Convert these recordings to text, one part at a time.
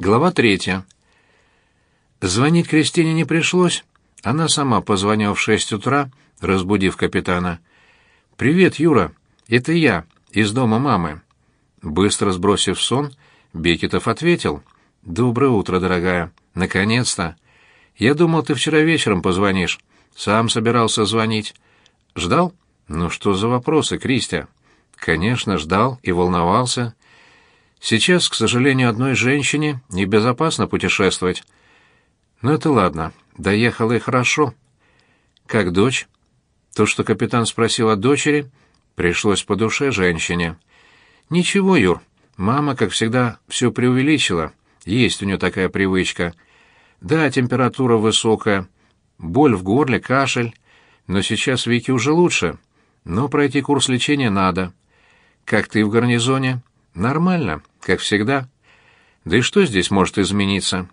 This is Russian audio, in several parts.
Глава третья. Звонить Кристине не пришлось. Она сама позвонила в шесть утра, разбудив капитана. «Привет, Юра. Это я, из дома мамы». Быстро сбросив сон, Бекетов ответил. «Доброе утро, дорогая. Наконец-то. Я думал, ты вчера вечером позвонишь. Сам собирался звонить. Ждал? Ну что за вопросы, Кристия?» «Конечно, ждал и волновался. Сейчас, к сожалению, одной женщине небезопасно путешествовать. Но это ладно, доехала и хорошо. Как дочь? То, что капитан спросил о дочери, пришлось по душе женщине. Ничего, Юр, мама, как всегда, все преувеличила. Есть у нее такая привычка. Да, температура высокая, боль в горле, кашель. Но сейчас Вике уже лучше. Но пройти курс лечения надо. Как ты в гарнизоне? Нормально как всегда. Да и что здесь может измениться?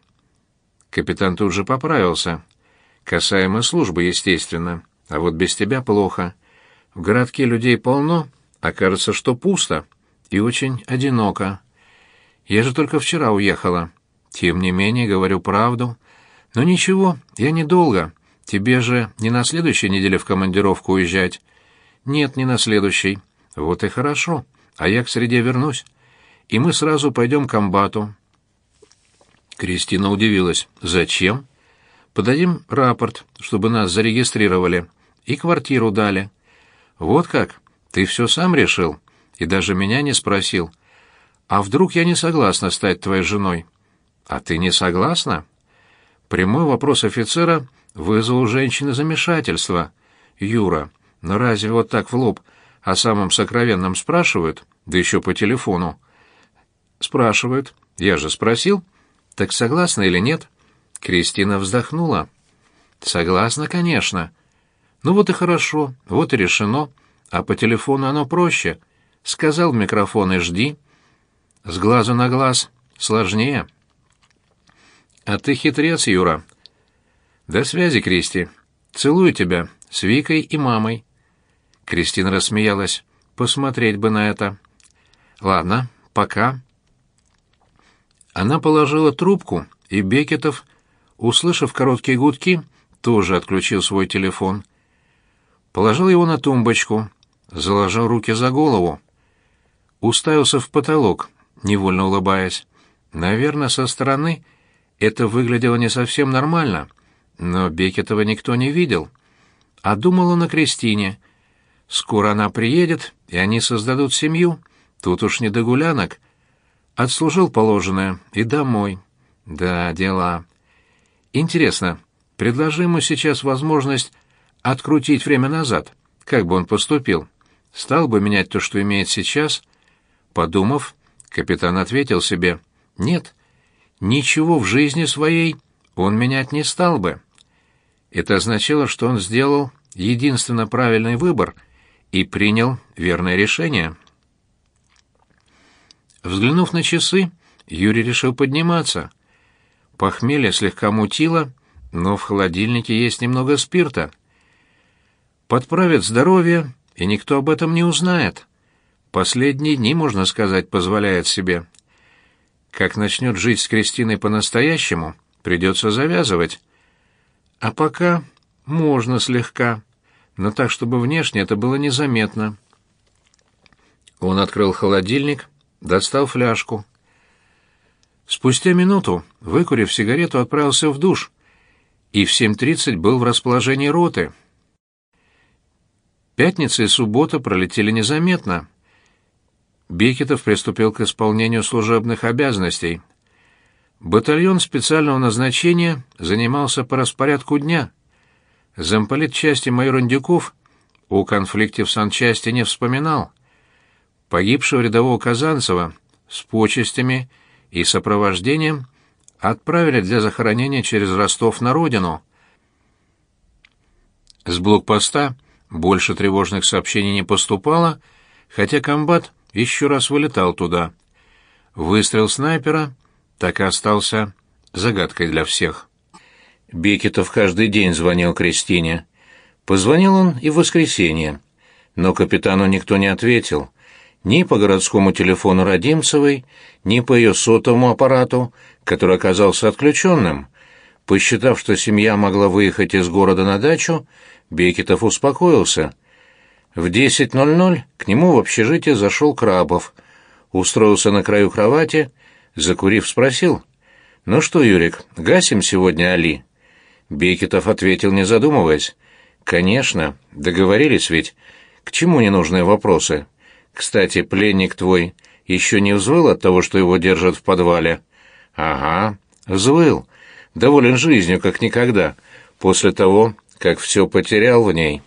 Капитан тут же поправился. Касаемо службы, естественно. А вот без тебя плохо. В городке людей полно, а кажется, что пусто и очень одиноко. Я же только вчера уехала. Тем не менее, говорю правду. Но ничего, я недолго. Тебе же не на следующей неделе в командировку уезжать. Нет, не на следующей. Вот и хорошо. А я к среде вернусь и мы сразу пойдем к комбату». Кристина удивилась. «Зачем?» «Подадим рапорт, чтобы нас зарегистрировали, и квартиру дали». «Вот как? Ты все сам решил? И даже меня не спросил. А вдруг я не согласна стать твоей женой?» «А ты не согласна?» Прямой вопрос офицера вызвал у женщины замешательство. «Юра, но разве вот так в лоб о самом сокровенном спрашивают, да еще по телефону?» Спрашивают. Я же спросил. Так согласна или нет? Кристина вздохнула. Согласна, конечно. Ну вот и хорошо, вот и решено. А по телефону оно проще. Сказал в микрофон и жди. С глазу на глаз сложнее. А ты хитрец, Юра. До связи, Кристи. Целую тебя с Викой и мамой. Кристина рассмеялась. Посмотреть бы на это. Ладно, пока. Она положила трубку, и Бекетов, услышав короткие гудки, тоже отключил свой телефон. Положил его на тумбочку, заложил руки за голову. Уставился в потолок, невольно улыбаясь. Наверное, со стороны это выглядело не совсем нормально, но Бекетова никто не видел. А думал он о Кристине. Скоро она приедет, и они создадут семью. Тут уж не до гулянок — Отслужил положенное и домой. Да, дела. Интересно, предложи ему сейчас возможность открутить время назад. Как бы он поступил? Стал бы менять то, что имеет сейчас? Подумав, капитан ответил себе: "Нет. Ничего в жизни своей он менять не стал бы". Это означало, что он сделал единственно правильный выбор и принял верное решение. Взглянув на часы, Юрий решил подниматься. Похмелье слегка мутило, но в холодильнике есть немного спирта. Подправит здоровье, и никто об этом не узнает. Последние дни, можно сказать, позволяет себе. Как начнет жить с Кристиной по-настоящему, придется завязывать. А пока можно слегка, но так, чтобы внешне это было незаметно. Он открыл холодильник, достал фляжку. Спустя минуту, выкурив сигарету, отправился в душ и в 7.30 был в расположении роты. Пятница и суббота пролетели незаметно. Бекетов приступил к исполнению служебных обязанностей. Батальон специального назначения занимался по распорядку дня. Замполит части майор Индюков о конфликте в санчасти не вспоминал погибшего рядового Казанцева с почестями и сопровождением отправили для захоронения через Ростов на родину. С блокпоста больше тревожных сообщений не поступало, хотя комбат еще раз вылетал туда. Выстрел снайпера так и остался загадкой для всех. Бекетов каждый день звонил Кристине. Позвонил он и в воскресенье, но капитану никто не ответил — ни по городскому телефону Родимцевой, ни по ее сотовому аппарату, который оказался отключенным. Посчитав, что семья могла выехать из города на дачу, Бекетов успокоился. В 10.00 к нему в общежитие зашел Крабов, устроился на краю кровати, закурив, спросил. «Ну что, Юрик, гасим сегодня Али?» Бекетов ответил, не задумываясь. «Конечно, договорились ведь. К чему ненужные вопросы? Кстати, пленник твой еще не взвыл от того, что его держат в подвале?» «Ага, взвыл. Доволен жизнью, как никогда, после того, как все потерял в ней».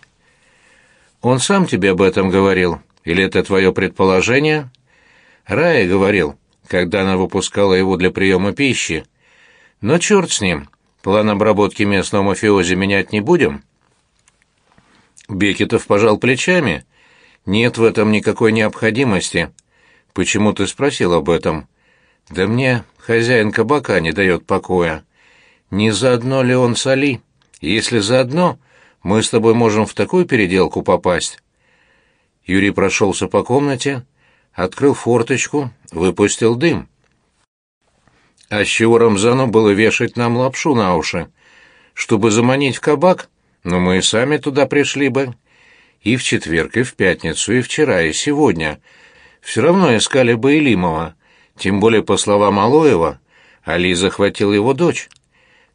«Он сам тебе об этом говорил? Или это твое предположение?» «Рая говорил, когда она выпускала его для приема пищи. Но черт с ним, план обработки местного мафиози менять не будем». Бекетов пожал плечами. «Нет в этом никакой необходимости. Почему ты спросил об этом?» «Да мне хозяин кабака не дает покоя. Не заодно ли он с Али? Если заодно, мы с тобой можем в такую переделку попасть». Юрий прошелся по комнате, открыл форточку, выпустил дым. «А с чего Рамзану было вешать нам лапшу на уши? Чтобы заманить в кабак?» Но мы и сами туда пришли бы. И в четверг, и в пятницу, и вчера, и сегодня. Все равно искали бы Илимова. Тем более, по словам Алоева, Али захватил его дочь.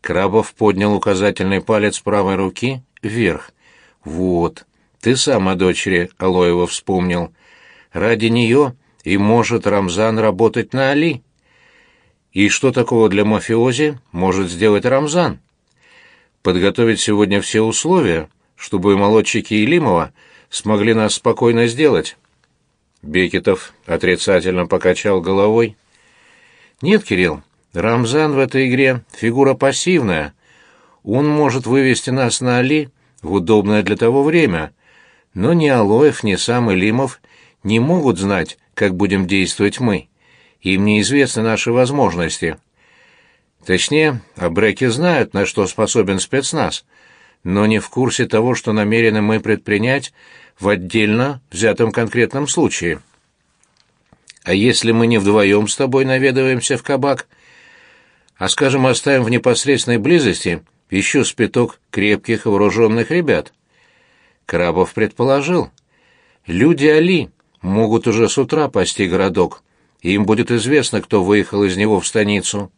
Крабов поднял указательный палец правой руки вверх. «Вот, ты сам о дочери Алоева вспомнил. Ради нее и может Рамзан работать на Али. И что такого для мафиози может сделать Рамзан?» подготовить сегодня все условия, чтобы молодчики Илимова смогли нас спокойно сделать. Бекетов отрицательно покачал головой. Нет, Кирилл, Рамзан в этой игре фигура пассивная. Он может вывести нас на Али в удобное для того время, но ни Алоев, ни сам Илимов не могут знать, как будем действовать мы. Им неизвестны наши возможности. Точнее, абреки знают, на что способен спецназ, но не в курсе того, что намерены мы предпринять в отдельно взятом конкретном случае. А если мы не вдвоем с тобой наведываемся в кабак, а, скажем, оставим в непосредственной близости еще спиток крепких вооруженных ребят? Крабов предположил. Люди Али могут уже с утра пасти городок, и им будет известно, кто выехал из него в станицу.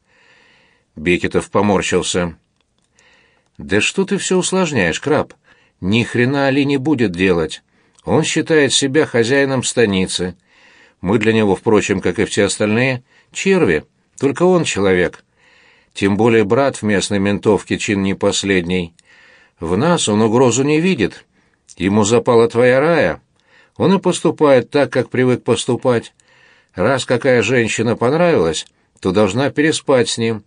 Бекетов поморщился. «Да что ты все усложняешь, краб? Ни хрена Али не будет делать. Он считает себя хозяином станицы. Мы для него, впрочем, как и все остальные, черви, только он человек. Тем более брат в местной ментовке чин не последний. В нас он угрозу не видит. Ему запала твоя рая. Он и поступает так, как привык поступать. Раз какая женщина понравилась, то должна переспать с ним»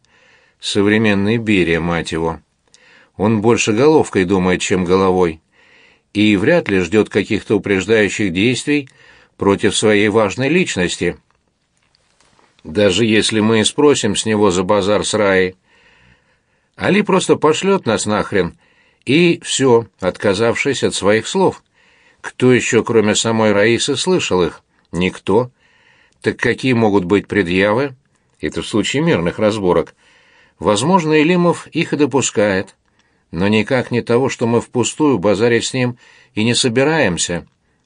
современный Берия, мать его. Он больше головкой думает, чем головой, и вряд ли ждет каких-то упреждающих действий против своей важной личности. Даже если мы и спросим с него за базар с Раей, Али просто пошлет нас нахрен, и все, отказавшись от своих слов. Кто еще, кроме самой Раисы, слышал их? Никто. Так какие могут быть предъявы? Это в случае мирных разборок. Возможно, Илимов их и допускает, но никак не того, что мы впустую базарить с ним и не собираемся.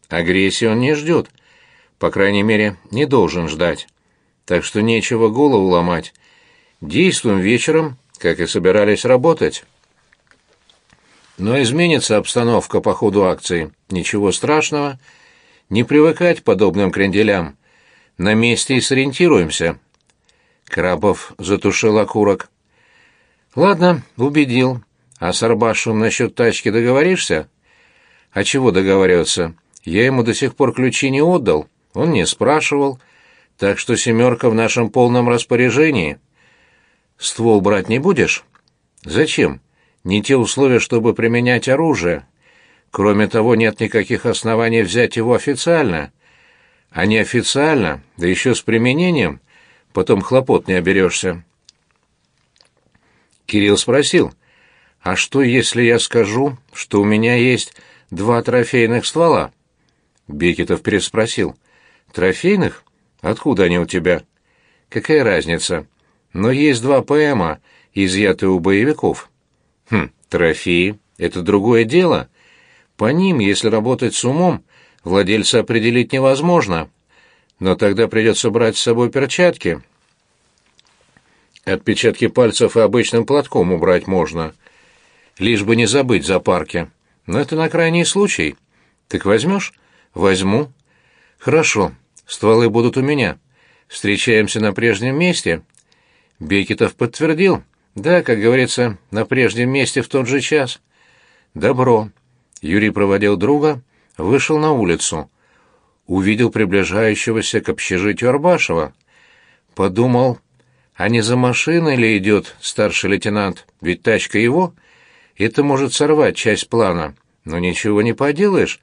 Агрессии он не ждет, по крайней мере, не должен ждать. Так что нечего голову ломать. Действуем вечером, как и собирались работать. Но изменится обстановка по ходу акции. Ничего страшного. Не привыкать к подобным кренделям. На месте и сориентируемся. Крабов затушил окурок. Ладно, убедил. А с Арбашем насчет тачки договоришься? А чего договариваться? Я ему до сих пор ключи не отдал. Он не спрашивал. Так что семерка в нашем полном распоряжении. Ствол брать не будешь? Зачем? Не те условия, чтобы применять оружие. Кроме того, нет никаких оснований взять его официально. А неофициально, да еще с применением, потом хлопот не оберешься. Кирилл спросил, «А что, если я скажу, что у меня есть два трофейных ствола?» Бекетов переспросил, «Трофейных? Откуда они у тебя?» «Какая разница? но есть два ПМа, изъятые у боевиков. Хм, трофеи — это другое дело. По ним, если работать с умом, владельца определить невозможно. Но тогда придется брать с собой перчатки. Отпечатки пальцев и обычным платком убрать можно. Лишь бы не забыть за парки. Но это на крайний случай. Так возьмешь? Возьму. Хорошо. Стволы будут у меня. Встречаемся на прежнем месте. Бекетов подтвердил. Да, как говорится, на прежнем месте в тот же час. Добро. Юрий проводил друга, вышел на улицу. Увидел приближающегося к общежитию Арбашева. Подумал, а не за машиной ли идет старший лейтенант? Ведь тачка его. Это может сорвать часть плана. Но ничего не поделаешь.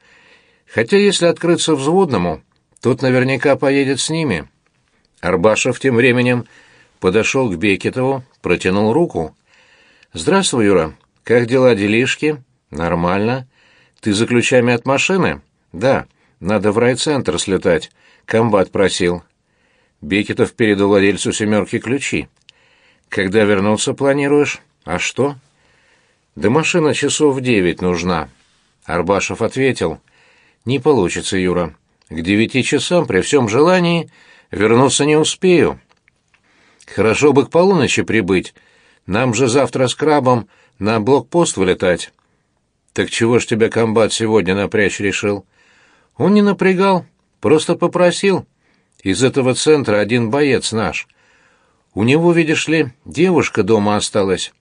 Хотя если открыться взводному, тот наверняка поедет с ними. Арбашев тем временем подошел к Бекетову, протянул руку. «Здравствуй, Юра. Как дела, делишки?» «Нормально. Ты за ключами от машины?» «Да. Надо в райцентр слетать. Комбат просил». Бекетов передал владельцу «семерки» ключи. «Когда вернуться планируешь? А что?» «Да машина часов в девять нужна». Арбашев ответил. «Не получится, Юра. К девяти часам при всем желании вернуться не успею». «Хорошо бы к полуночи прибыть. Нам же завтра с крабом на блокпост вылетать». «Так чего ж тебя комбат сегодня напрячь решил?» «Он не напрягал, просто попросил». Из этого центра один боец наш. У него, видишь ли, девушка дома осталась.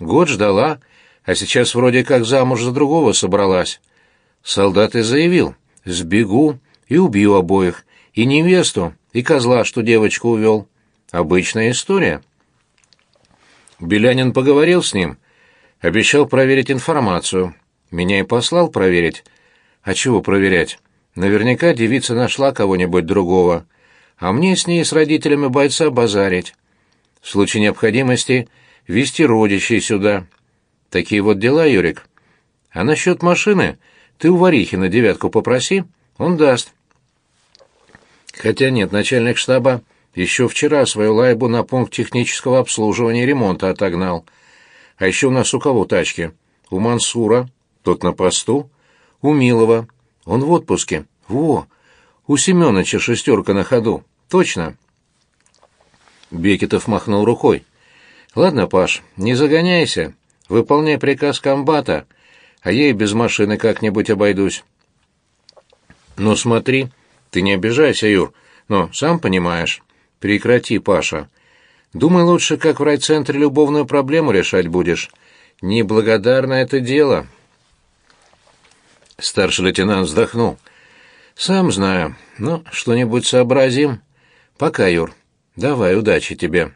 Год ждала, а сейчас вроде как замуж за другого собралась. Солдат и заявил, сбегу и убью обоих, и невесту, и козла, что девочку увел. Обычная история. Белянин поговорил с ним, обещал проверить информацию. Меня и послал проверить. А чего проверять? Наверняка девица нашла кого-нибудь другого а мне с ней с родителями бойца базарить. В случае необходимости вести родичей сюда. Такие вот дела, Юрик. А насчет машины ты у Варихи на девятку попроси, он даст. Хотя нет, начальник штаба еще вчера свою лайбу на пункт технического обслуживания и ремонта отогнал. А еще у нас у кого тачки? У Мансура, тот на посту, у Милова, он в отпуске. Во, у Семеновича шестерка на ходу. Точно. Бекетов махнул рукой. Ладно, Паш, не загоняйся. Выполняй приказ комбата, а я и без машины как-нибудь обойдусь. Ну смотри, ты не обижайся, Юр, но сам понимаешь. Прекрати, Паша. Думай лучше, как в райцентре любовную проблему решать будешь. Неблагодарно это дело. Старший лейтенант вздохнул. Сам знаю, но что-нибудь сообразим. «Пока, Юр. Давай, удачи тебе».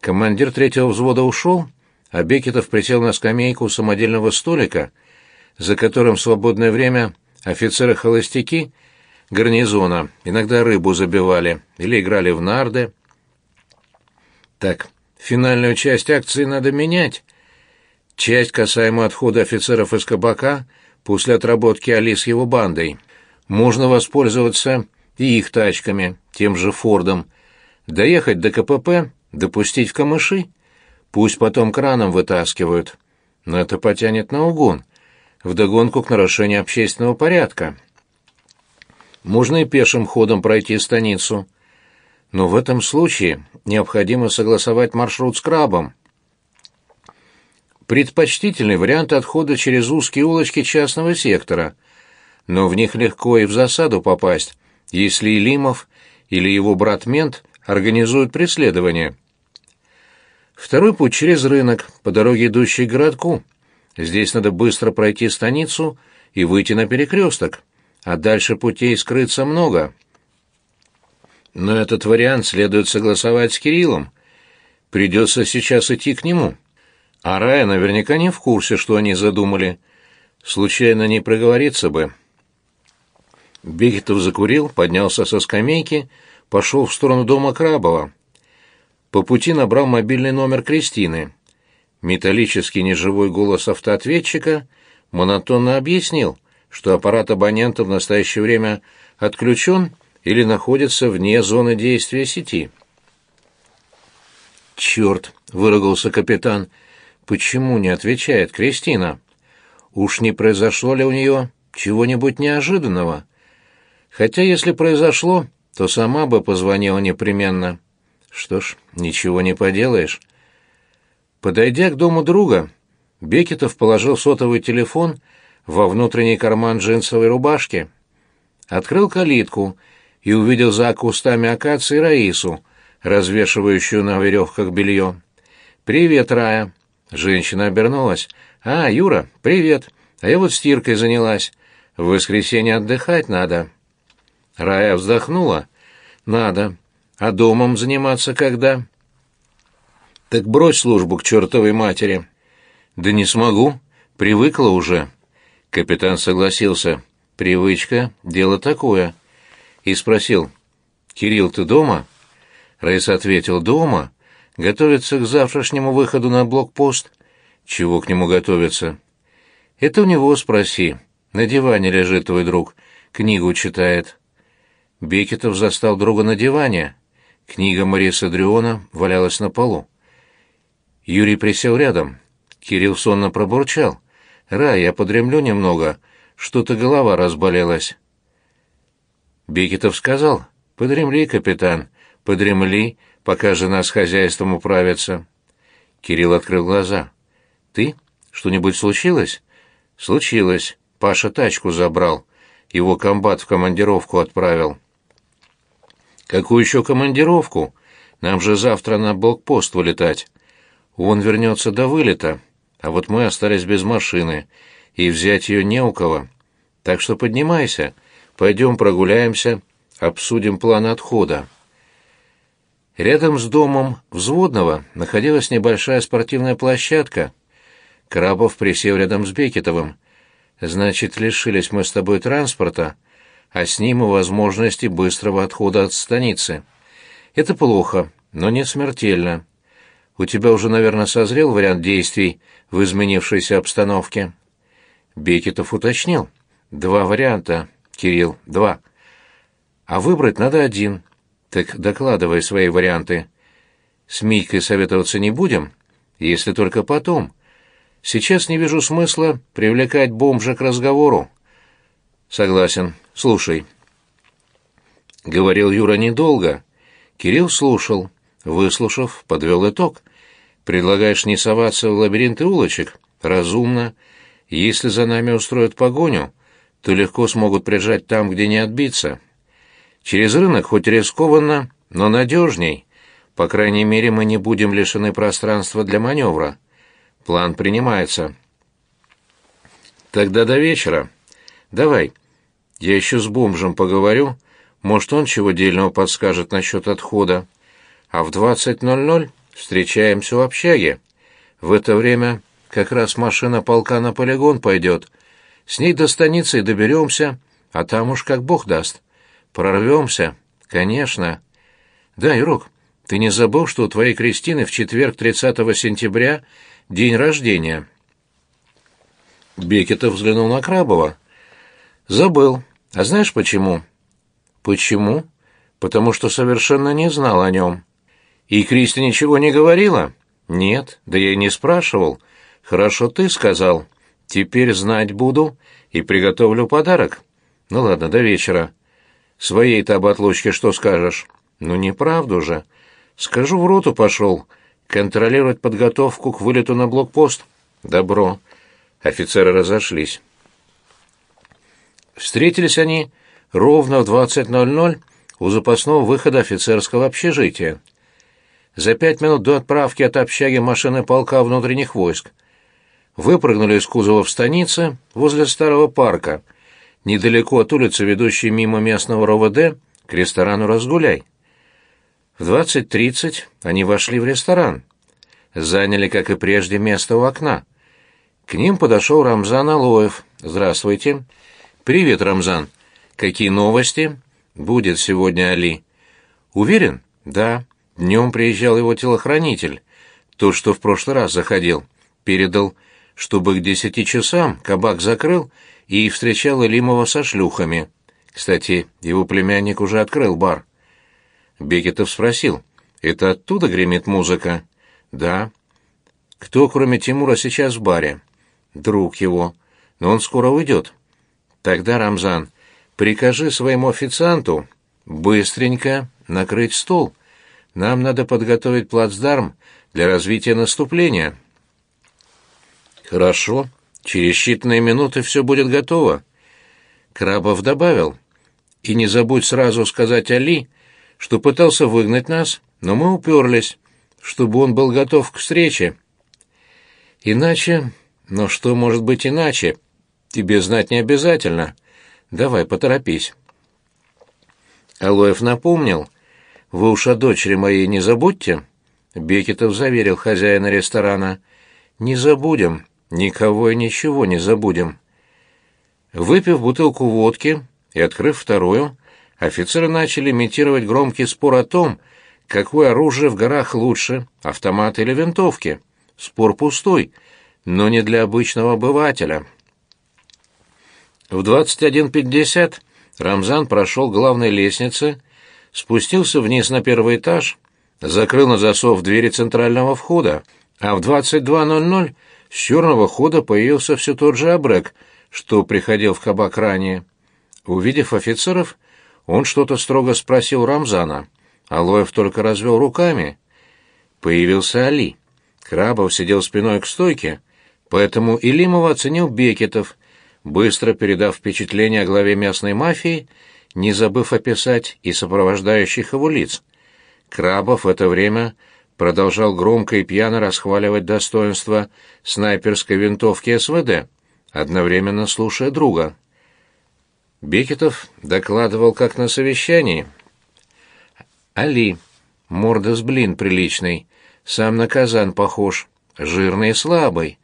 Командир третьего взвода ушел, а Бекетов присел на скамейку у самодельного столика, за которым в свободное время офицеры-холостяки гарнизона иногда рыбу забивали или играли в нарды. Так, финальную часть акции надо менять. Часть, касаемую отхода офицеров из кабака после отработки Али с его бандой. Можно воспользоваться и их тачками, тем же Фордом, доехать до КПП, допустить в камыши, пусть потом краном вытаскивают, но это потянет на угон, вдогонку к нарушению общественного порядка. Можно и пешим ходом пройти станицу, но в этом случае необходимо согласовать маршрут с крабом. Предпочтительный вариант отхода через узкие улочки частного сектора, но в них легко и в засаду попасть, если Илимов или его брат-мент организуют преследование. Второй путь через рынок, по дороге, идущей к городку. Здесь надо быстро пройти станицу и выйти на перекресток, а дальше путей скрыться много. Но этот вариант следует согласовать с Кириллом. Придется сейчас идти к нему. А Рая наверняка не в курсе, что они задумали. Случайно не проговориться бы. Бекетов закурил, поднялся со скамейки, пошел в сторону дома Крабова. По пути набрал мобильный номер Кристины. Металлический неживой голос автоответчика монотонно объяснил, что аппарат абонента в настоящее время отключен или находится вне зоны действия сети. «Черт!» — выругался капитан. «Почему не отвечает Кристина? Уж не произошло ли у нее чего-нибудь неожиданного? Хотя, если произошло, то сама бы позвонила непременно. Что ж, ничего не поделаешь». Подойдя к дому друга, Бекетов положил сотовый телефон во внутренний карман джинсовой рубашки. Открыл калитку и увидел за кустами акации Раису, развешивающую на веревках белье. «Привет, Рая!» Женщина обернулась. «А, Юра, привет! А я вот стиркой занялась. В воскресенье отдыхать надо». Рая вздохнула. «Надо. А домом заниматься когда?» «Так брось службу к чертовой матери». «Да не смогу. Привыкла уже». Капитан согласился. «Привычка — дело такое». И спросил. «Кирилл, ты дома?» Раиса ответил, «Дома. Готовится к завтрашнему выходу на блокпост». «Чего к нему готовиться?» «Это у него спроси. На диване лежит твой друг. Книгу читает». Бекетов застал друга на диване. Книга Мариса Дриона валялась на полу. Юрий присел рядом. Кирилл сонно пробурчал. «Ра, я подремлю немного. Что-то голова разболелась». Бекетов сказал. «Подремли, капитан подремли, пока жена с хозяйством управится. Кирилл открыл глаза. «Ты? Что-нибудь случилось?» «Случилось. Паша тачку забрал. Его комбат в командировку отправил». «Какую еще командировку? Нам же завтра на блокпост вылетать. Он вернется до вылета, а вот мы остались без машины, и взять ее не у кого. Так что поднимайся, пойдем прогуляемся, обсудим план отхода». Рядом с домом взводного находилась небольшая спортивная площадка. Крабов присел рядом с Бекетовым. «Значит, лишились мы с тобой транспорта, а с ним и возможности быстрого отхода от станицы. Это плохо, но не смертельно. У тебя уже, наверное, созрел вариант действий в изменившейся обстановке?» Бекетов уточнил. «Два варианта, Кирилл, два. А выбрать надо один». Так докладывай свои варианты. С Митькой советоваться не будем, если только потом. Сейчас не вижу смысла привлекать бомжа к разговору. Согласен. Слушай. Говорил Юра недолго. Кирилл слушал. Выслушав, подвел итог. Предлагаешь не соваться в лабиринты улочек? Разумно. Если за нами устроят погоню, то легко смогут прижать там, где не отбиться. Через рынок хоть рискованно, но надежней. По крайней мере, мы не будем лишены пространства для маневра. План принимается. Тогда до вечера. Давай. Я еще с бомжем поговорю. Может, он чего дельного подскажет насчет отхода. А в 20.00 встречаемся у общаги. В это время как раз машина полка на полигон пойдет. С ней до станицы и доберемся, а там уж как бог даст. Прорвемся? Конечно. Да, Юрок, ты не забыл, что у твоей Кристины в четверг 30 сентября день рождения? Бекетов взглянул на Крабова. Забыл. А знаешь почему? Почему? Потому что совершенно не знал о нем. И Кристи ничего не говорила? Нет, да я и не спрашивал. Хорошо ты сказал. Теперь знать буду и приготовлю подарок. Ну ладно, до вечера. Своей-то об отлучке что скажешь? Ну, неправду же. Скажу, в роту пошел. Контролировать подготовку к вылету на блокпост. Добро. Офицеры разошлись. Встретились они ровно в 20.00 у запасного выхода офицерского общежития. За пять минут до отправки от общаги машины полка внутренних войск. Выпрыгнули из кузова в станице возле старого парка — недалеко от улицы, ведущей мимо местного РОВД, к ресторану «Разгуляй». В 20.30 они вошли в ресторан. Заняли, как и прежде, место у окна. К ним подошел Рамзан Алоев. «Здравствуйте». «Привет, Рамзан. Какие новости?» «Будет сегодня Али». «Уверен?» «Да. Днем приезжал его телохранитель. Тот, что в прошлый раз заходил. Передал, чтобы к десяти часам кабак закрыл и встречал Элимова со шлюхами. Кстати, его племянник уже открыл бар. Бекетов спросил, «Это оттуда гремит музыка?» Да. Кто, кроме Тимура, сейчас в баре? Друг его. Но он скоро уйдет. Тогда, Рамзан, прикажи своему официанту быстренько накрыть стол. Нам надо подготовить плацдарм для развития наступления. Хорошо. Через считанные минуты все будет готово. Крабов добавил. И не забудь сразу сказать Али, что пытался выгнать нас, но мы уперлись, чтобы он был готов к встрече. Иначе... Но что может быть иначе? Тебе знать не обязательно. Давай, поторопись. Алоев напомнил. Вы уж о дочери моей не забудьте. Бекетов заверил хозяина ресторана. Не забудем. Никого и ничего не забудем. Выпив бутылку водки и открыв вторую, офицеры начали имитировать громкий спор о том, какое оружие в горах лучше, автомат или винтовки. Спор пустой, но не для обычного обывателя. В 21.50 Рамзан прошел главной лестнице, спустился вниз на первый этаж, закрыл на засов двери центрального входа, а в 22.00 с черного хода появился все тот же Абрек, что приходил в кабак ранее. Увидев офицеров, он что-то строго спросил Рамзана. Алоев только развел руками. Появился Али. Крабов сидел спиной к стойке, поэтому Илимова оценил Бекетов, быстро передав впечатление о главе местной мафии, не забыв описать и сопровождающих его лиц. Крабов в это время продолжал громко и пьяно расхваливать достоинства снайперской винтовки СВД, одновременно слушая друга. Бекетов докладывал как на совещании. «Али, морда с блин приличный, сам на казан похож, жирный и слабый,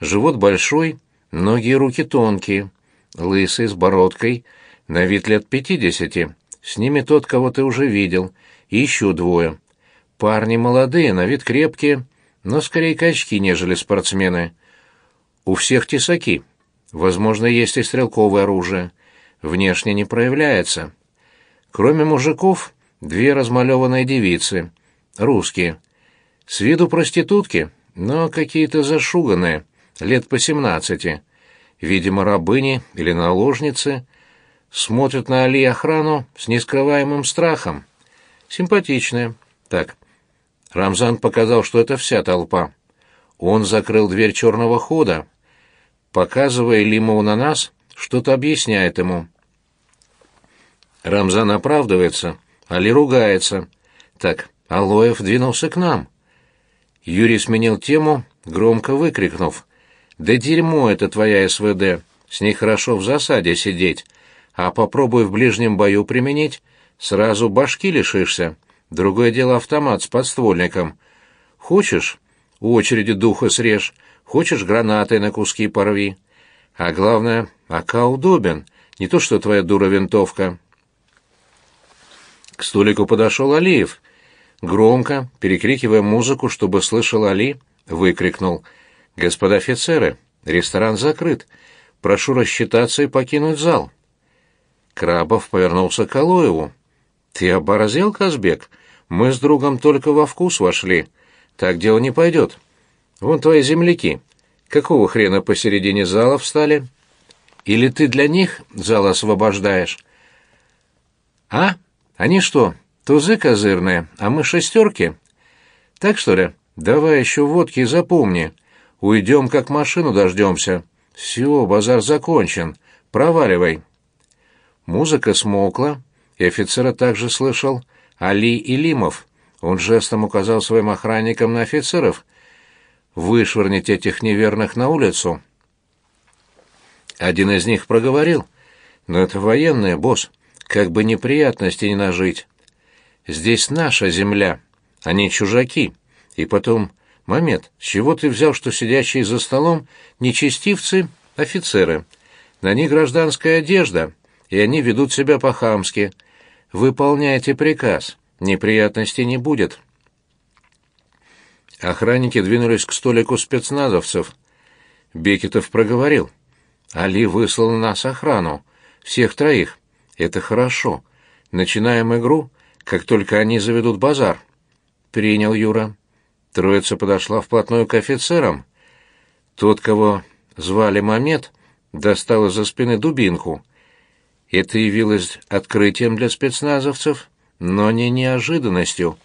живот большой, ноги и руки тонкие, лысый, с бородкой, на вид лет пятидесяти, с ними тот, кого ты уже видел, и еще двое». Парни молодые, на вид крепкие, но скорее качки, нежели спортсмены. У всех тесаки. Возможно, есть и стрелковое оружие. Внешне не проявляется. Кроме мужиков, две размалеванные девицы. Русские. С виду проститутки, но какие-то зашуганные, лет по семнадцати. Видимо, рабыни или наложницы. Смотрят на Али охрану с нескрываемым страхом. Симпатичные. Так, Рамзан показал, что это вся толпа. Он закрыл дверь черного хода. Показывая Лимову на нас, что-то объясняет ему. Рамзан оправдывается, Али ругается. Так, Алоев двинулся к нам. Юрий сменил тему, громко выкрикнув. «Да дерьмо это твоя СВД, с ней хорошо в засаде сидеть, а попробуй в ближнем бою применить, сразу башки лишишься». Другое дело автомат с подствольником. Хочешь, у очереди духа срежь, хочешь, гранатой на куски порви. А главное, АК удобен, не то что твоя дура-винтовка. К столику подошел Алиев. Громко, перекрикивая музыку, чтобы слышал Али, выкрикнул. «Господа офицеры, ресторан закрыт. Прошу рассчитаться и покинуть зал». Крабов повернулся к Алоеву. «Ты оборзел, Казбек? Мы с другом только во вкус вошли. Так дело не пойдет. Вон твои земляки. Какого хрена посередине зала встали? Или ты для них зал освобождаешь? А? Они что, тузы козырные, а мы шестерки? Так что ли? Давай еще водки запомни. Уйдем, как машину дождемся. Все, базар закончен. Проваливай. Музыка смолкла, и офицера также слышал Али Илимов. Он жестом указал своим охранникам на офицеров. «Вышвырнить этих неверных на улицу». Один из них проговорил. «Но это военные, босс. Как бы неприятности не нажить. Здесь наша земля, они чужаки. И потом, момент, с чего ты взял, что сидящие за столом нечестивцы — офицеры? На них гражданская одежда, и они ведут себя по-хамски». Выполняйте приказ. Неприятностей не будет. Охранники двинулись к столику спецназовцев. Бекетов проговорил. Али выслал на нас охрану. Всех троих. Это хорошо. Начинаем игру, как только они заведут базар. Принял Юра. Троица подошла вплотную к офицерам. Тот, кого звали Мамед, достал из-за спины дубинку. Это явилось открытием для спецназовцев, но не неожиданностью.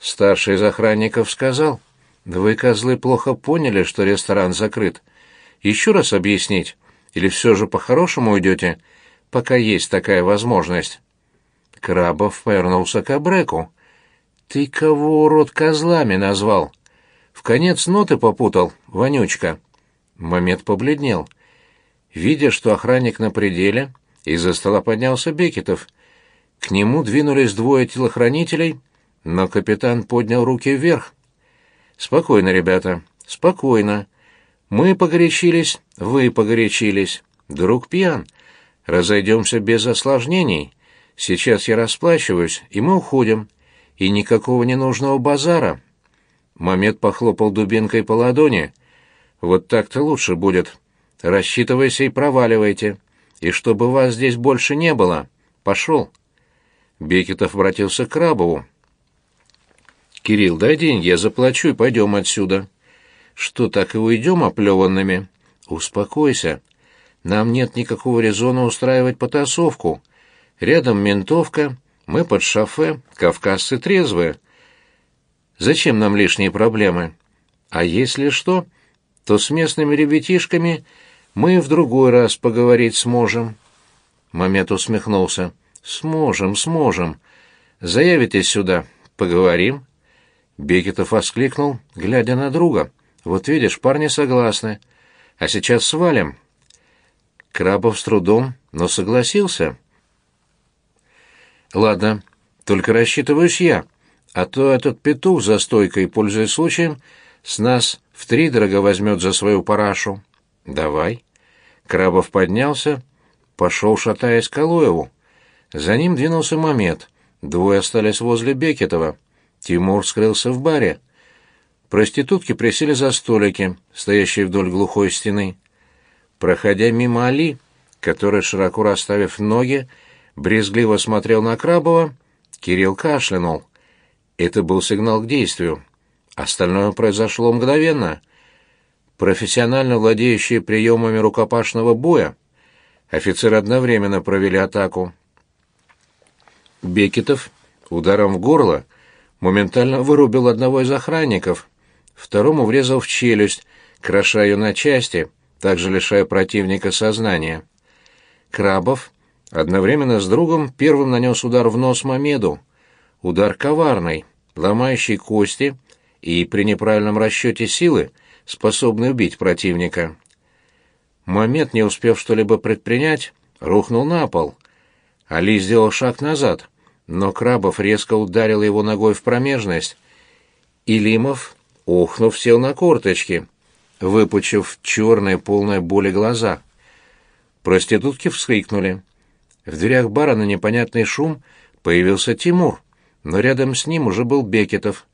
Старший из охранников сказал, «Вы, козлы, плохо поняли, что ресторан закрыт. Еще раз объяснить? Или все же по-хорошему уйдете, пока есть такая возможность?» Крабов повернулся к Абреку. «Ты кого, урод, козлами назвал? В конец ноты попутал, вонючка». Момент побледнел. Видя, что охранник на пределе, из-за стола поднялся Бекетов. К нему двинулись двое телохранителей, но капитан поднял руки вверх. «Спокойно, ребята, спокойно. Мы погорячились, вы погорячились. Друг пьян. Разойдемся без осложнений. Сейчас я расплачиваюсь, и мы уходим. И никакого ненужного базара». Мамед похлопал дубинкой по ладони. «Вот так-то лучше будет. Рассчитывайся и проваливайте. И чтобы вас здесь больше не было. Пошел». Бекетов обратился к Крабову. «Кирилл, дай деньги, я заплачу и пойдем отсюда». «Что, так и уйдем оплеванными?» «Успокойся. Нам нет никакого резона устраивать потасовку. Рядом ментовка, мы под шофе, кавказцы трезвые. Зачем нам лишние проблемы? А если что, то с местными ребятишками мы в другой раз поговорить сможем». Мамед усмехнулся. «Сможем, сможем. Заявитесь сюда, поговорим». Бекетов воскликнул, глядя на друга. «Вот видишь, парни согласны. А сейчас свалим». Крабов с трудом, но согласился. «Ладно, только рассчитываюсь я, а то этот петух за стойкой, пользуясь случаем, с нас втридорого возьмет за свою парашу». «Давай». Крабов поднялся, пошел, шатаясь к Алоеву. За ним двинулся Мамед. Двое остались возле Бекетова. Тимур скрылся в баре. Проститутки присели за столики, стоящие вдоль глухой стены. Проходя мимо Али, который, широко расставив ноги, брезгливо смотрел на Крабова, Кирилл кашлянул. Это был сигнал к действию. Остальное произошло мгновенно. Профессионально владеющие приемами рукопашного боя, офицеры одновременно провели атаку. Бекетов ударом в горло моментально вырубил одного из охранников, второму врезал в челюсть, кроша ее на части, также лишая противника сознания. Крабов одновременно с другом первым нанес удар в нос Мамеду. Удар коварный, ломающий кости и при неправильном расчете силы способный убить противника. Мамед, не успев что-либо предпринять, рухнул на пол. Али сделал шаг назад — но Крабов резко ударил его ногой в промежность. И Лимов, охнув, сел на корточки, выпучив черные, полные боли глаза. Проститутки вскрикнули. В дверях бара на непонятный шум появился Тимур, но рядом с ним уже был Бекетов.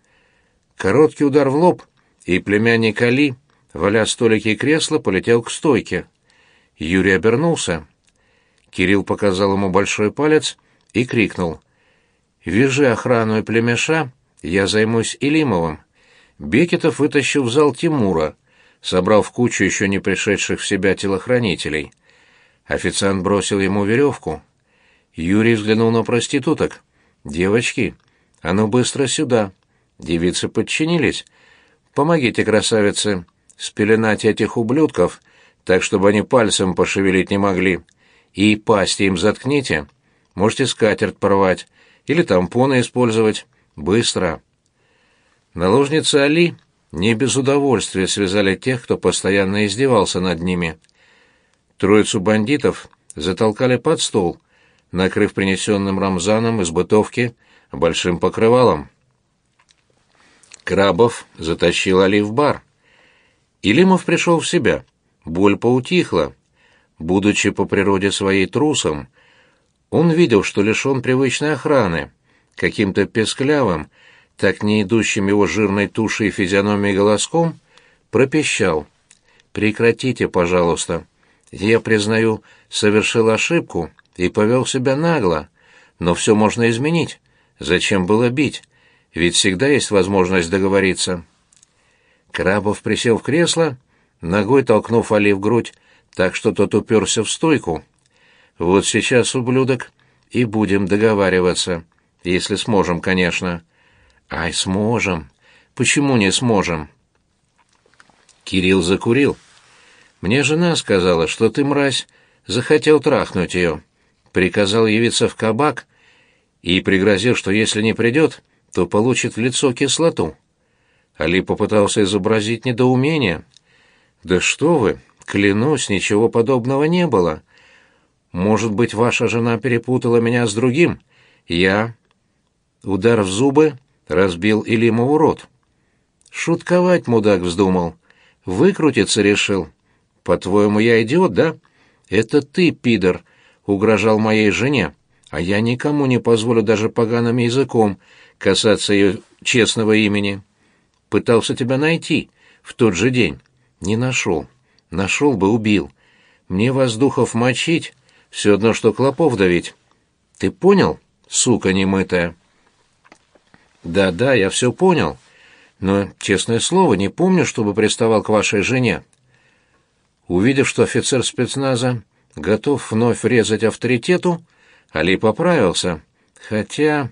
Короткий удар в лоб, и племянник Али, валя столики и кресла, полетел к стойке. Юрий обернулся. Кирилл показал ему большой палец и крикнул — Вяжи охрану и племеша, я займусь Илимовым. Бекетов вытащил в зал Тимура, собрал в кучу еще не пришедших в себя телохранителей. Официант бросил ему веревку. Юрий взглянул на проституток. «Девочки, а ну быстро сюда!» Девицы подчинились. «Помогите, красавице, спеленать этих ублюдков, так, чтобы они пальцем пошевелить не могли. И пасти им заткните. Можете скатерть порвать, или тампоны использовать. Быстро. Наложницы Али не без удовольствия связали тех, кто постоянно издевался над ними. Троицу бандитов затолкали под стол, накрыв принесенным Рамзаном из бытовки большим покрывалом. Крабов затащил Али в бар. Илимов пришел в себя. Боль поутихла. Будучи по природе своей трусом, он видел, что лишен привычной охраны, каким-то песклявым, так не идущим его жирной тушей физиономией голоском, пропищал. «Прекратите, пожалуйста. Я, признаю, совершил ошибку и повел себя нагло, но все можно изменить. Зачем было бить? Ведь всегда есть возможность договориться». Крабов присел в кресло, ногой толкнув Али в грудь, так что тот уперся в стойку. «Вот сейчас, ублюдок, и будем договариваться, если сможем, конечно». «Ай, сможем. Почему не сможем?» Кирилл закурил. «Мне жена сказала, что ты, мразь, захотел трахнуть ее. Приказал явиться в кабак и пригрозил, что если не придет, то получит в лицо кислоту. Али попытался изобразить недоумение. «Да что вы, клянусь, ничего подобного не было. Может быть, ваша жена перепутала меня с другим? Я...» Удар в зубы разбил Илимову рот. «Шутковать, мудак, вздумал. Выкрутиться решил. По-твоему, я идиот, да? Это ты, пидор, угрожал моей жене, а я никому не позволю даже поганым языком касаться ее честного имени. Пытался тебя найти в тот же день. Не нашел. Нашел бы, убил. Мне воздухов мочить, все одно, что клопов давить. Ты понял, сука немытая? Да-да, я все понял. Но, честное слово, не помню, чтобы приставал к вашей жене. Увидев, что офицер спецназа готов вновь резать авторитету, Али поправился. Хотя...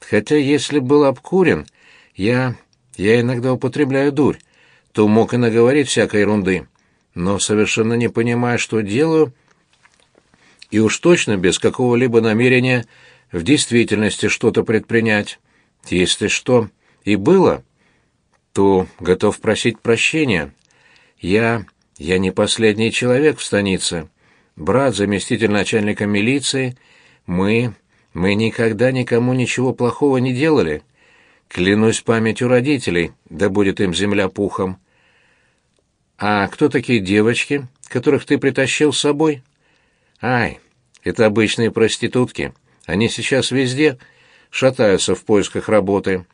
Хотя, если был обкурен, я... я иногда употребляю дурь, то мог и наговорить всякой ерунды, но совершенно не понимая, что делаю, и уж точно без какого-либо намерения в действительности что-то предпринять. Если что и было, то готов просить прощения. Я... я не последний человек в станице. Брат, заместитель начальника милиции, мы... Мы никогда никому ничего плохого не делали. Клянусь памятью родителей, да будет им земля пухом. А кто такие девочки, которых ты притащил с собой? Ай, это обычные проститутки. Они сейчас везде шатаются в поисках работы.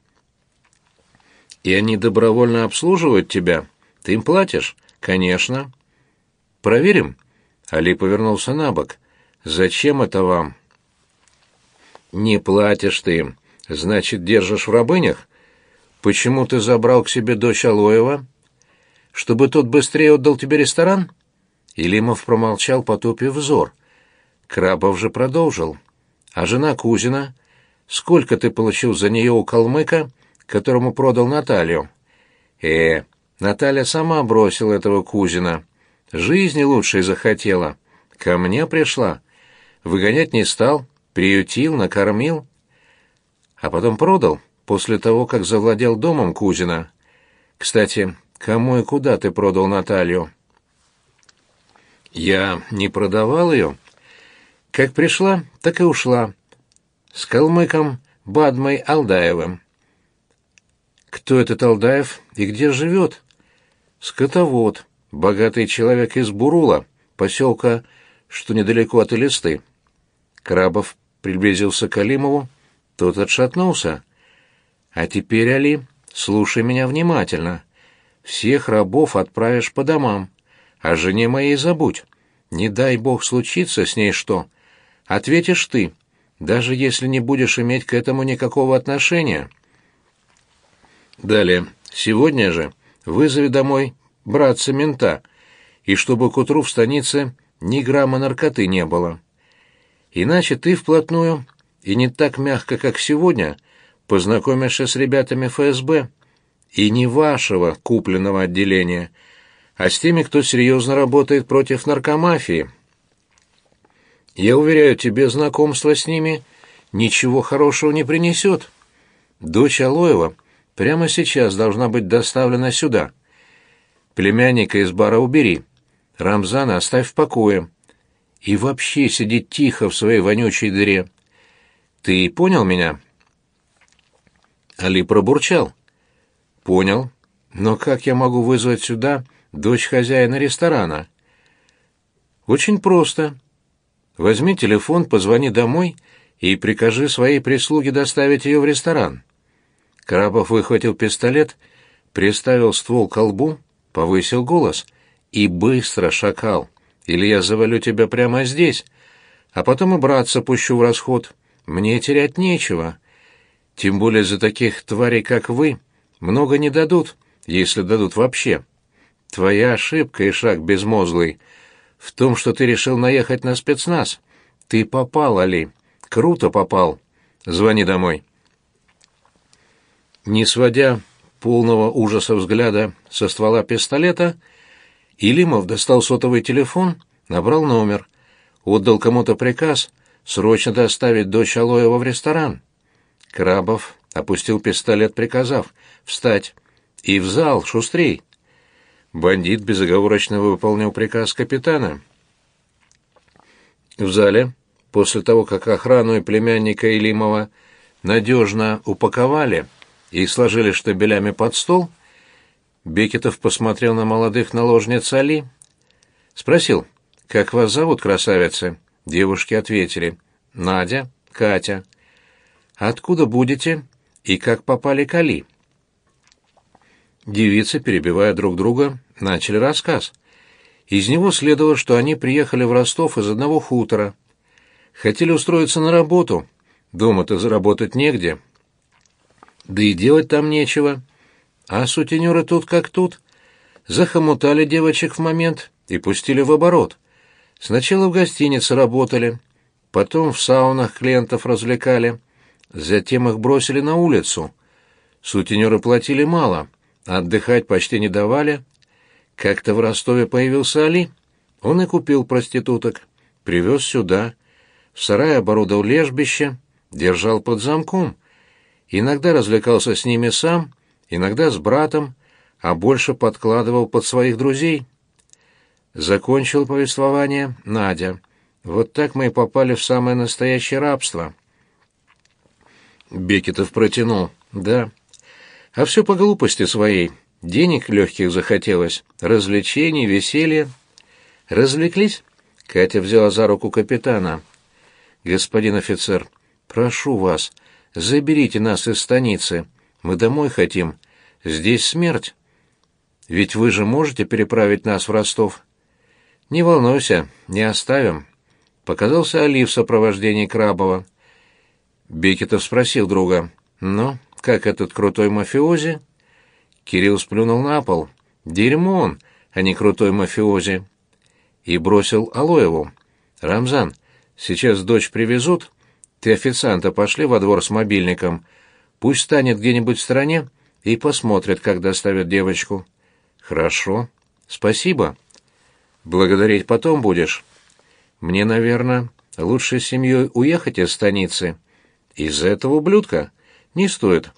И они добровольно обслуживают тебя? Ты им платишь? Конечно. Проверим? Али повернулся на бок. Зачем это вам? Не платишь ты им, значит, держишь в рабынях? Почему ты забрал к себе дочь Алоева? Чтобы тот быстрее отдал тебе ресторан? Илимов промолчал, потупив взор. Крабов же продолжил. А жена Кузина? Сколько ты получил за нее у калмыка, которому продал Наталью? Э, Наталья сама бросила этого Кузина. Жизни лучшей захотела. Ко мне пришла. Выгонять не стал, приютил, накормил, а потом продал после того, как завладел домом Кузина. Кстати, кому и куда ты продал Наталью? Я не продавал ее. Как пришла, так и ушла. С калмыком Бадмой Алдаевым. Кто этот Алдаев и где живет? Скотовод, богатый человек из Бурула, поселка, что недалеко от Элисты. Крабов приблизился к Алимову, тот отшатнулся. «А теперь, Али, слушай меня внимательно. Всех рабов отправишь по домам, а жене моей забудь. Не дай бог случиться с ней что. Ответишь ты, даже если не будешь иметь к этому никакого отношения». Далее. Сегодня же вызови домой братца-мента, и чтобы к утру в станице ни грамма наркоты не было. Иначе ты вплотную, и не так мягко, как сегодня, познакомишься с ребятами ФСБ. И не вашего купленного отделения, а с теми, кто серьезно работает против наркомафии. Я уверяю тебе, знакомство с ними ничего хорошего не принесет. Дочь Алоева прямо сейчас должна быть доставлена сюда. Племянника из бара убери. Рамзана оставь в покое и вообще сидеть тихо в своей вонючей дыре. Ты понял меня?» Али пробурчал. «Понял. Но как я могу вызвать сюда дочь хозяина ресторана?» «Очень просто. Возьми телефон, позвони домой и прикажи своей прислуге доставить ее в ресторан». Крабов выхватил пистолет, приставил ствол к колбу, повысил голос и быстро шакал. Или я завалю тебя прямо здесь, а потом и браться пущу в расход. Мне терять нечего. Тем более за таких тварей, как вы, много не дадут, если дадут вообще. Твоя ошибка, Ишак безмозглый, в том, что ты решил наехать на спецназ. Ты попал, Али. Круто попал. Звони домой. Не сводя полного ужаса взгляда со ствола пистолета, Илимов достал сотовый телефон, набрал номер, отдал кому-то приказ срочно доставить дочь Алоева в ресторан. Крабов опустил пистолет, приказав «Встать!» и в зал, шустрей. Бандит безоговорочно выполнил приказ капитана. В зале, после того, как охрану и племянника Илимова надежно упаковали и сложили штабелями под стол, Бекетов посмотрел на молодых наложниц Али. Спросил, «Как вас зовут, красавицы?» Девушки ответили, «Надя, Катя». «Откуда будете и как попали к Али?» Девицы, перебивая друг друга, начали рассказ. Из него следовало, что они приехали в Ростов из одного хутора. Хотели устроиться на работу. Дома-то заработать негде. Да и делать там нечего. А сутенеры тут как тут. Захомутали девочек в момент и пустили в оборот. Сначала в гостинице работали, потом в саунах клиентов развлекали, затем их бросили на улицу. Сутенеры платили мало, отдыхать почти не давали, как-то в Ростове появился Али. Он и купил проституток, привез сюда, в сарае оборудовал лежбище, держал под замком. Иногда развлекался с ними сам, иногда с братом, а больше подкладывал под своих друзей. Закончил повествование Надя. Вот так мы и попали в самое настоящее рабство. Бекетов протянул. Да. А все по глупости своей. Денег легких захотелось, развлечений, веселья. Развлеклись? Катя взяла за руку капитана. Господин офицер, прошу вас, заберите нас из станицы. Мы домой хотим. Здесь смерть. Ведь вы же можете переправить нас в Ростов. Не волнуйся, не оставим. Показался Али в сопровождении Крабова. Бекетов спросил друга: "Ну, как этот крутой мафиози?" Кирилл сплюнул на пол. «Дерьмо он, а не крутой мафиози!» И бросил Алоеву. «Рамзан, сейчас дочь привезут. Ты официанта пошли во двор с мобильником. Пусть станет где-нибудь в стороне и посмотрит, как доставят девочку». «Хорошо. Спасибо. Благодарить потом будешь. Мне, наверное, лучше с семьей уехать из станицы. Из-за этого ублюдка? Не стоит».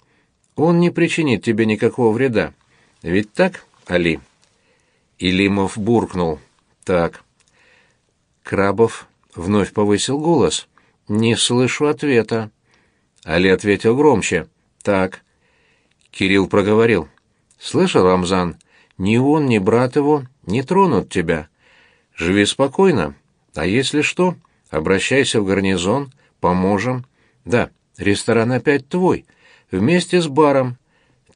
Он не причинит тебе никакого вреда. Ведь так, Али?» Илимов буркнул. «Так». Крабов вновь повысил голос. «Не слышу ответа». Али ответил громче. «Так». Кирилл проговорил. «Слышал, Рамзан, ни он, ни брат его не тронут тебя. Живи спокойно. А если что, обращайся в гарнизон, поможем. Да, ресторан опять твой» вместе с баром.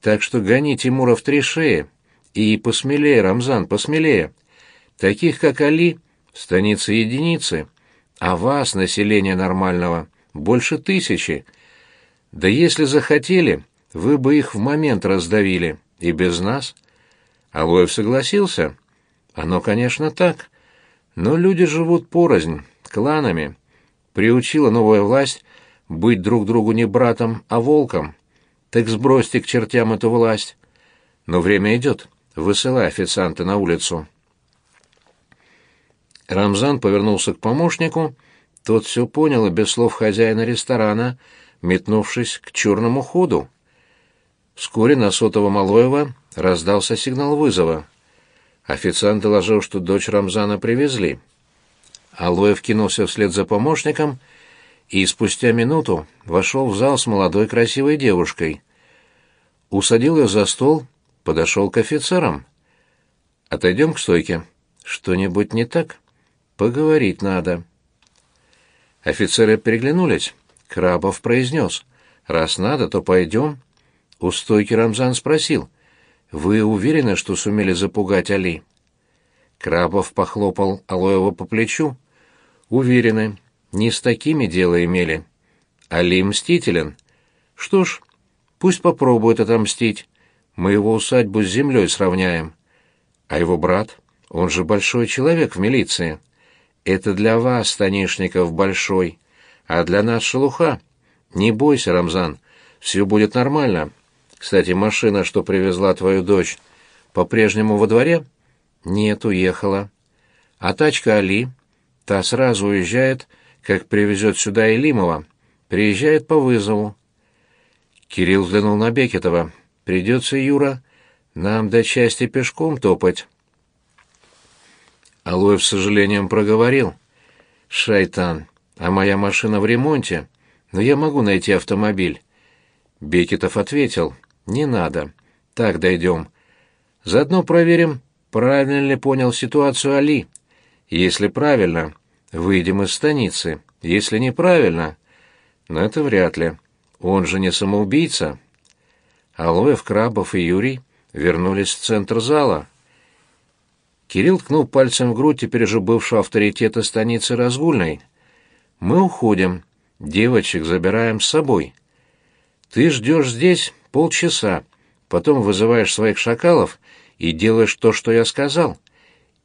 Так что гони Тимура в три шеи. И посмелее, Рамзан, посмелее. Таких, как Али, станицы единицы, а вас, население нормального, больше тысячи. Да если захотели, вы бы их в момент раздавили, и без нас. Алоев согласился. Оно, конечно, так. Но люди живут порознь, кланами. Приучила новая власть быть друг другу не братом, а волком. Так сбросьте к чертям эту власть. Но время идет. Высылай официанта на улицу. Рамзан повернулся к помощнику. Тот все понял и без слов хозяина ресторана, метнувшись к черному ходу. Вскоре на сотово Малоева раздался сигнал вызова. Официант доложил, что дочь Рамзана привезли. Алоев кинулся вслед за помощником и спустя минуту вошел в зал с молодой красивой девушкой. Усадил ее за стол, подошел к офицерам. «Отойдем к стойке. Что-нибудь не так? Поговорить надо». Офицеры переглянулись. Крабов произнес. «Раз надо, то пойдем». У стойки Рамзан спросил. «Вы уверены, что сумели запугать Али?» Крабов похлопал Алоева по плечу. «Уверены. Не с такими дело имели. Али мстителен. Что ж, пусть попробует отомстить. Мы его усадьбу с землей сравняем. А его брат, он же большой человек в милиции. Это для вас, Станишников, большой, а для нас шелуха. Не бойся, Рамзан, все будет нормально. Кстати, машина, что привезла твою дочь, по-прежнему во дворе? Нет, уехала. А тачка Али? Та сразу уезжает, как привезет сюда Илимова. Приезжает по вызову. Кирилл взглянул на Бекетова. Придется, Юра, нам до части пешком топать. Алоев с сожалением проговорил. «Шайтан, а моя машина в ремонте, но я могу найти автомобиль». Бекетов ответил. «Не надо. Так дойдем. Заодно проверим, правильно ли понял ситуацию Али. Если правильно, выйдем из станицы. Если неправильно, но это вряд ли. Он же не самоубийца». Алоев, Крабов и Юрий вернулись в центр зала. Кирилл ткнул пальцем в грудь теперь же бывшего авторитета станицы Разгульной. «Мы уходим. Девочек забираем с собой. Ты ждешь здесь полчаса, потом вызываешь своих шакалов и делаешь то, что я сказал.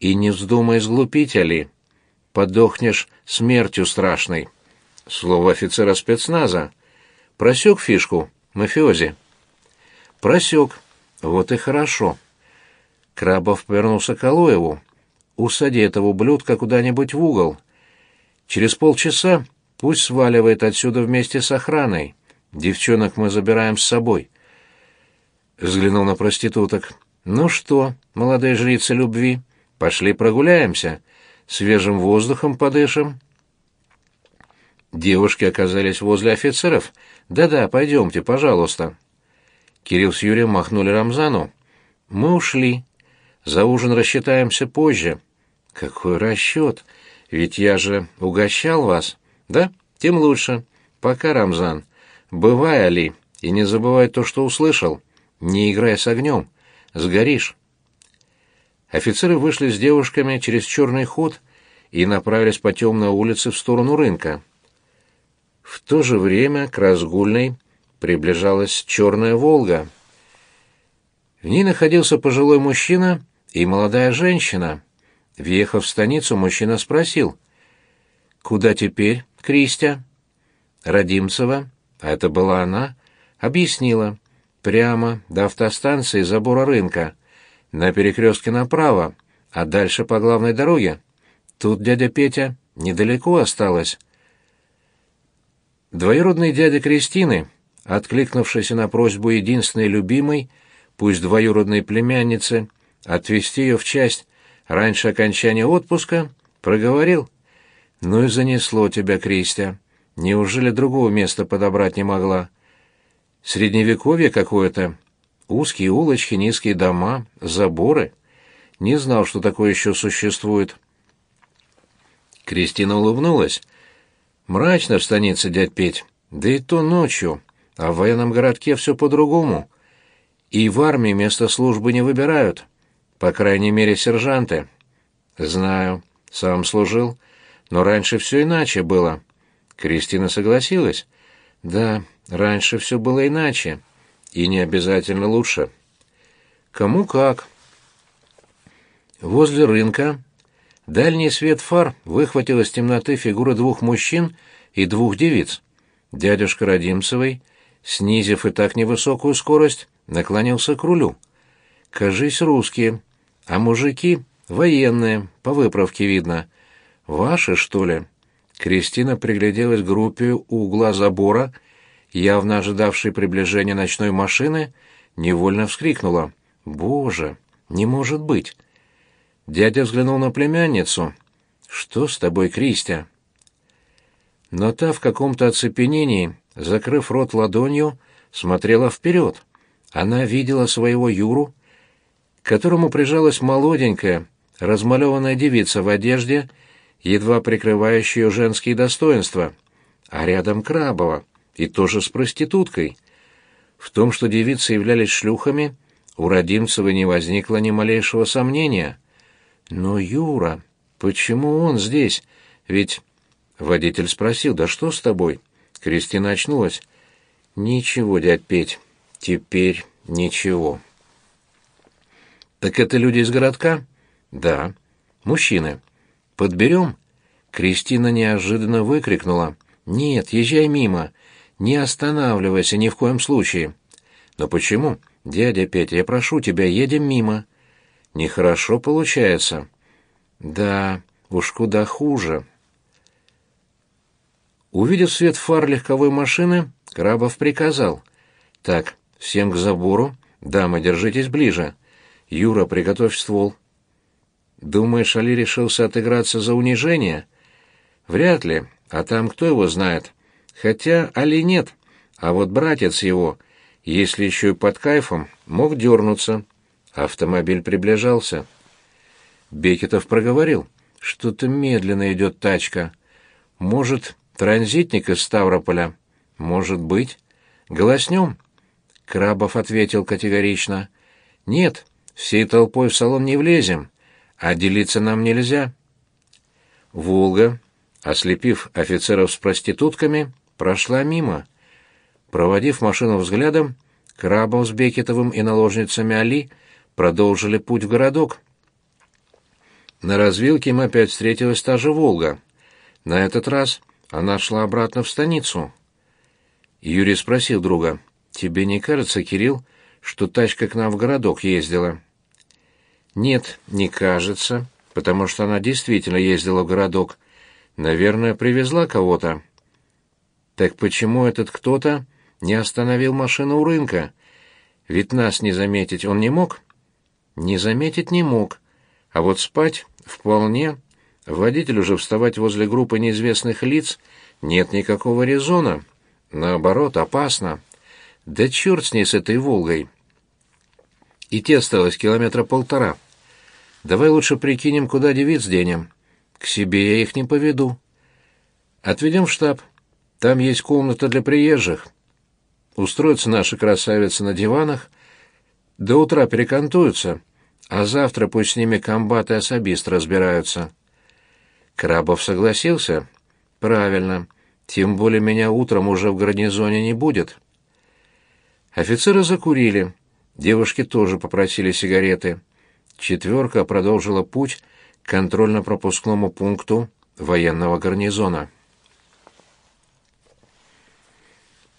И не вздумай сглупить, Али. Подохнешь смертью страшной». Слово офицера спецназа. Просек фишку, мафиози. Просек. Вот и хорошо. Крабов повернулся к Алоеву. «Усади этого ублюдка куда-нибудь в угол. Через полчаса пусть сваливает отсюда вместе с охраной. Девчонок мы забираем с собой». Взглянул на проституток. «Ну что, молодые жрицы любви, пошли прогуляемся, свежим воздухом подышим». Девушки оказались возле офицеров. «Да-да, пойдемте, пожалуйста». Кирилл с Юрием махнули Рамзану. «Мы ушли», за ужин рассчитаемся позже. Какой расчет? Ведь я же угощал вас. Да? Тем лучше. Пока, Рамзан. Бывай, Али, и не забывай то, что услышал. Не играй с огнем. Сгоришь. Офицеры вышли с девушками через черный ход и направились по темной улице в сторону рынка. В то же время к разгульной приближалась черная «Волга». В ней находился пожилой мужчина и молодая женщина. Въехав в станицу, мужчина спросил. «Куда теперь, Кристя?» Родимцева, а это была она, объяснила. Прямо до автостанции забора рынка. На перекрестке направо, а дальше по главной дороге. Тут дядя Петя недалеко осталось. Двоюродный дядя Кристины, откликнувшийся на просьбу единственной любимой, пусть двоюродной племянницы, отвезти ее в часть раньше окончания отпуска, проговорил. «Ну и занесло тебя, Кристия. Неужели другого места подобрать не могла? Средневековье какое-то. Узкие улочки, низкие дома, заборы. Не знал, что такое еще существует». Кристина улыбнулась. «Мрачно в станице, дядь Петь. Да и то ночью. А в военном городке все по-другому. И в армии место службы не выбирают». По крайней мере, сержанты. Знаю, сам служил, но раньше все иначе было. Кристина согласилась. Да, раньше все было иначе, и не обязательно лучше. Кому как. Возле рынка дальний свет фар выхватил из темноты фигуры двух мужчин и двух девиц. Дядюшка Родимцевой, снизив и так невысокую скорость, наклонился к рулю. «Кажись, русские», а мужики военные, по выправке видно. Ваши, что ли? Кристина пригляделась к группе у угла забора, явно ожидавшей приближения ночной машины, невольно вскрикнула. «Боже, не может быть!» Дядя взглянул на племянницу. «Что с тобой, Кристия?» Но та в каком-то оцепенении, закрыв рот ладонью, смотрела вперед. Она видела своего Юру, которому прижалась молоденькая, размалеванная девица в одежде, едва прикрывающая женские достоинства, а рядом Крабова, и тоже с проституткой. В том, что девицы являлись шлюхами, у Родимцева не возникло ни малейшего сомнения. Но Юра, почему он здесь? Ведь... Водитель спросил, да что с тобой? Кристина очнулась. Ничего, дядь Петь, теперь ничего. Так это люди из городка? Да. Мужчины. Подберем? Кристина неожиданно выкрикнула. Нет, езжай мимо. Не останавливайся ни в коем случае. Но почему? Дядя Петя, я прошу тебя, едем мимо. Нехорошо получается. Да, уж куда хуже. Увидев свет фар легковой машины, Крабов приказал. «Так, всем к забору. Дамы, держитесь ближе. Юра, приготовь ствол». «Думаешь, Али решился отыграться за унижение?» «Вряд ли. А там кто его знает? Хотя Али нет. А вот братец его, если еще и под кайфом, мог дернуться». Автомобиль приближался. Бекетов проговорил. «Что-то медленно идет тачка. Может, транзитник из Ставрополя? Может быть. Голоснем?» Крабов ответил категорично. «Нет, всей толпой в салон не влезем, а делиться нам нельзя». «Волга», ослепив офицеров с проститутками, прошла мимо. Проводив машину взглядом, Крабов с Бекетовым и наложницами Али продолжили путь в городок. На развилке им опять встретилась та же «Волга». На этот раз она шла обратно в станицу. Юрий спросил друга, «Тебе не кажется, Кирилл, что тачка к нам в городок ездила?» «Нет, не кажется, потому что она действительно ездила в городок. Наверное, привезла кого-то». «Так почему этот кто-то не остановил машину у рынка? Ведь нас не заметить он не мог?» «Не заметить не мог», а вот спать вполне. Водителю же вставать возле группы неизвестных лиц нет никакого резона. Наоборот, опасно. Да черт с ней, с этой «Волгой». Идти осталось километра полтора. Давай лучше прикинем, куда девиц денем. К себе я их не поведу. Отведем в штаб. Там есть комната для приезжих. Устроятся наши красавицы на диванах. До утра перекантуются — а завтра пусть с ними комбат и особист разбираются. Крабов согласился. Правильно. Тем более меня утром уже в гарнизоне не будет. Офицеры закурили. Девушки тоже попросили сигареты. Четверка продолжила путь к контрольно-пропускному пункту военного гарнизона.